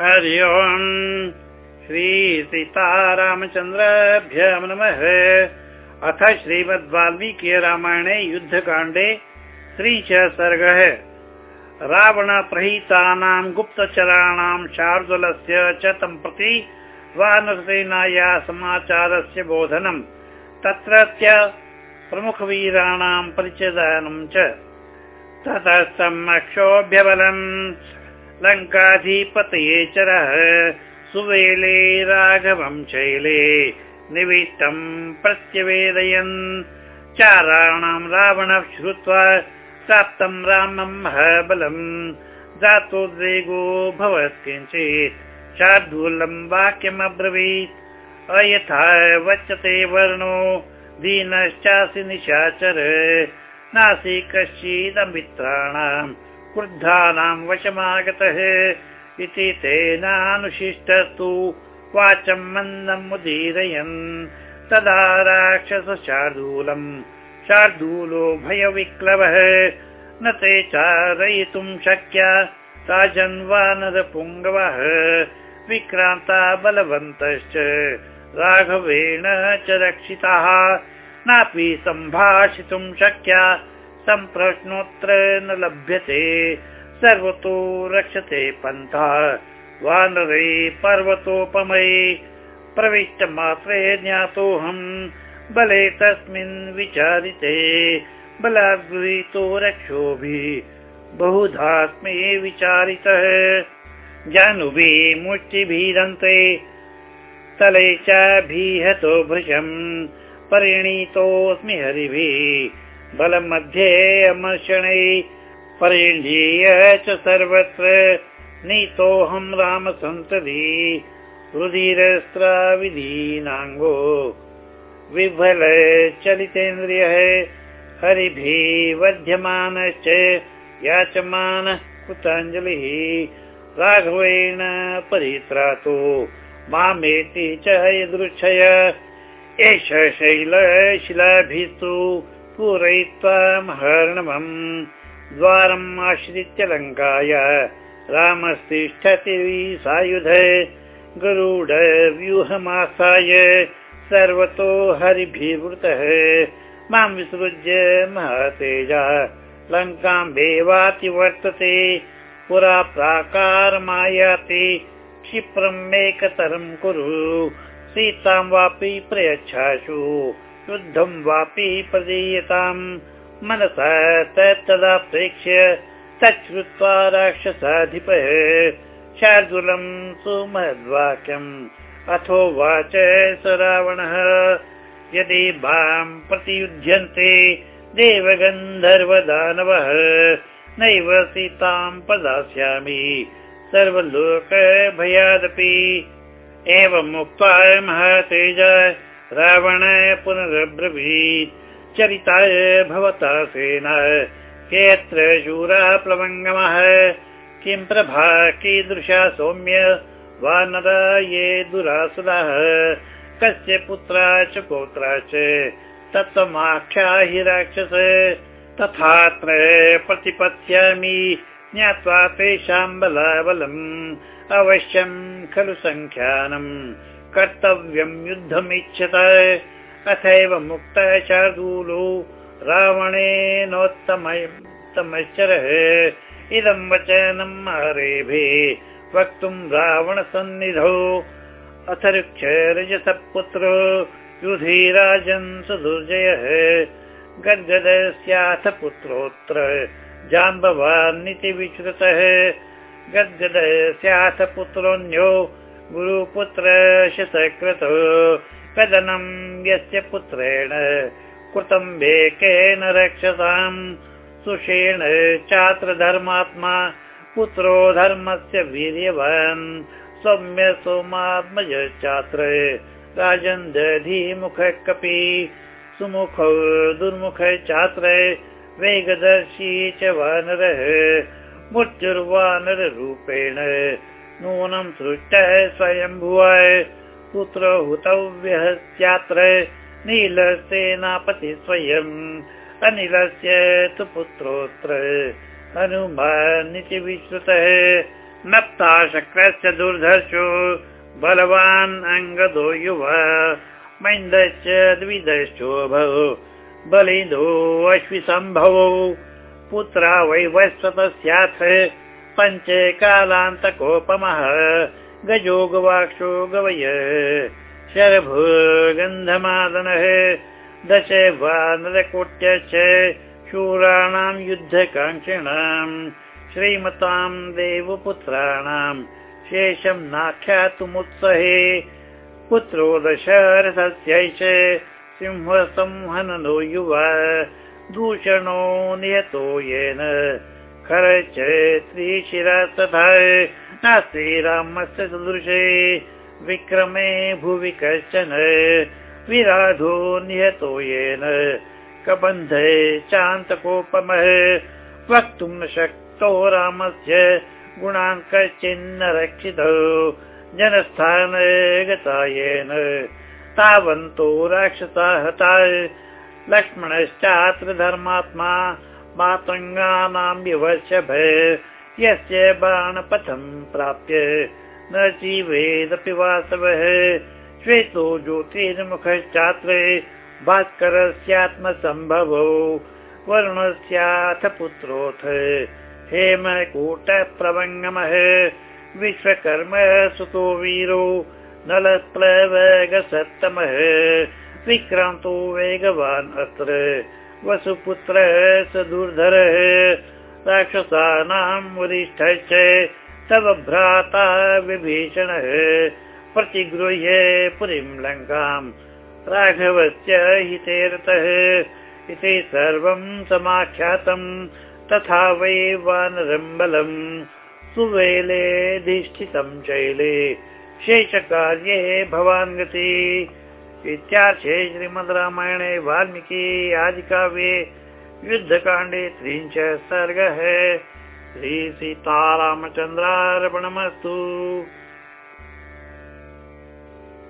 हरि ओम्। श्रीसीतारामचन्द्राभ्य नमः। अथ श्रीमद्वाल्मीकि रामायणे युद्धकाण्डे च सर्गः। रावणप्रहीतानां गुप्तचराणां शार्दुलस्य च तं प्रति वानरसेनाया समाचारस्य बोधनम् तत्रत्य प्रमुखवीराणां परिचयदानं च। ततस्तम् अक्षोभ्यबलम् लङ्काधिपतये चरः सुवेले राघवं शैले निविष्टम् प्रत्यवेदयन्। चाराणां रावणः श्रुत्वा प्राप्तं रामं महाबलम् जातोद्वेगो भवत् किञ्चित्। शार्दूलं वाक्यमब्रवीत् अयथा वच्यते वर्णो। दीनश्चासि निशाचर। नासि कश्चिदमित्राणाम् क्रुद्धानां वशमागतः इति तेनानुशिष्टस्तु। वाचं मन्दम् उदीरयन् तदा राक्षस शार्दूलम् शार्दूलो भयविक्लवः। न ते चारयितुं शक्या। राजन्वानरपुङ्गवः विक्रान्ता बलवन्तश्च। राघवेण च रक्षिताः। नापि सम्भाषितुं शक्या सम्प्रश्नोत्र न लभ्यते सर्वतो रक्षते पन्था। वानरे पर्वतोपमये प्रविष्टमात्रे ज्ञातोऽहम् बले तस्मिन् विचारिते बलाद्गृहीतो रक्षोभिः बहुधास्मे विचारितः। जानुभि मुष्टिभिदन्ते तले चाभिहतो भृशम् परिणीतोऽस्मि हरिभिः बलमध्ये अमर्षणे परिणीय च सर्वत्र। नीतोऽहं रामसन्तति रुधिरस्त्राविधीनाङ्गो। विफल चलितेन्द्रियः हरिभिः वध्यमानश्च याचमानः कृताञ्जलिः राघवेण परित्रातो। मामेति च यदृच्छय। एष शैलशिलाभिस्तु पूरयित्वा महर्णवम् द्वारम् आश्रित्य लङ्काय रामस्तिष्ठति सायुध गरुडव्यूहमासाय सर्वतो हरिभिवृतः। मां विसृज्य महतेजा लङ्काम्बेवातिवर्तते पुरा प्राकारमायाति क्षिप्रम् एकतरं कुरु। सीतां वापि प्रयच्छासु शुद्धं वापि प्रदीयताम् मनसा तदा प्रेक्ष्य तच्छ्रुत्वा राक्षसाधिपः। शार्दूलं सुमद्वाक्यम् अथोवाच स रावणः यदि मां प्रतियुध्यन्ते देवगन्धर्वदानवः नैव सीतां प्रदास्यामि सर्वलोकभयादपि। एवमुक्त्वा महतेज रावण पुनरब्रवीत्। चरिताय भवता सेना। केऽत्र शूरः प्लवङ्गमः। किं प्रभा कीदृशा सौम्य? वा नदा ये दुरासुरः? कस्य पुत्रा च पौत्रा च? तत्त्वमाख्या हि राक्षस। तथात्र प्रतिपत्स्यामि। ज्ञात्वा तेषां बलाबलम् अवश्यं खलु सङ्ख्यानम् कर्तव्यं युद्धमिच्छत। अथैव मुक्तः शार्दूलो रावणेनोत्तमश्चरः इदं वचनं हरेभे वक्तुं रावणसन्निधौ। अथ रजसपुत्र युधिराजन् सुदुर्जयः। गद्गदस्याथ पुत्रोऽत्र जाम्बवान्निति विश्रुतः गद्गदस्याथ पुत्रोऽन्यो गुरुपुत्र शतकृतो कदनं यस्य पुत्रेण कृतं वेकेन रक्षसाम् सुषेण चात्र धर्मात्मा पुत्रो धर्मस्य वीर्यवान्। सौम्य सोमात्मज चात्र राजन् दधिमुख कपि। सुमुखौ दुर्मुख चात्र वेगदर्शी च वानरः। मृत्युर्वानररूपेण नूनं सृष्टः स्वयम्भुवाय पुत्र हुतव्यस्यात्र नीलसेनापति स्वयम् अनिलस्य तु पुत्रोऽत्र। हनुमानिति विश्रुतः नप्ता शक्रस्य दुर्धर्षो बलवान् अङ्गदो युव मैन्दश्च द्विदश्चोभौ बलिदो अश्विसम्भवौ। पुत्रा वै वैश्वतस्याथ पञ्चे कालान्तकोपमः। गजो गवाक्षो गवय। शरभो गन्धमादनः दश वा नरकोट्यश्च शूराणां युद्धकाङ्क्षिणाम् श्रीमतां देवपुत्राणां शेषं नाख्यातुमुत्सहे। पुत्रो दशरथस्यैष सिंहसंहननो युवा। दूषणो नियतो येन खर च त्रिशिरा तथा नास्ति रामस्य सदृशे विक्रमे भुवि कश्चन विराधो नियतो येन कबन्धे चान्तकोपमः वक्तुं न शक्तो रामस्य गुणान् कश्चिन्न रक्षितौ जनस्थान गता येन तावन्तो राक्षसा हता लक्ष्मणश्चात्र धर्मात्मा मातङ्गानां विवशभ यस्य बाणपथं प्राप्य न जीवेदपि वासवः। श्वेतो ज्योतिर्मुखश्चात्र भास्करस्यात्मसम्भवो वरुणस्याथ पुत्रोऽथ हेमकूटप्रवङ्गमः विश्वकर्म सुतो वीरो नलप्लवगसत्तमः। विक्रान्तो वेगवान् अत्र वसुपुत्र स दुर्धरः राक्षसानां वरिष्ठश्च तव भ्राता विभीषणः प्रतिगृह्य पुरीं लङ्काम् राघवस्य हिते रतः। इति सर्वं समाख्यातम्। तथा वै वानरं बलम्। सुवेलेधिष्ठितं शैले। शेषकार्ये भवान् गति इत्यार्थे श्रीमद् रामायणे वाल्मीकि आदिकाव्ये युद्धकाण्डे त्रिंश सर्गः। श्रीसीतारामचन्द्रार्पणमस्तु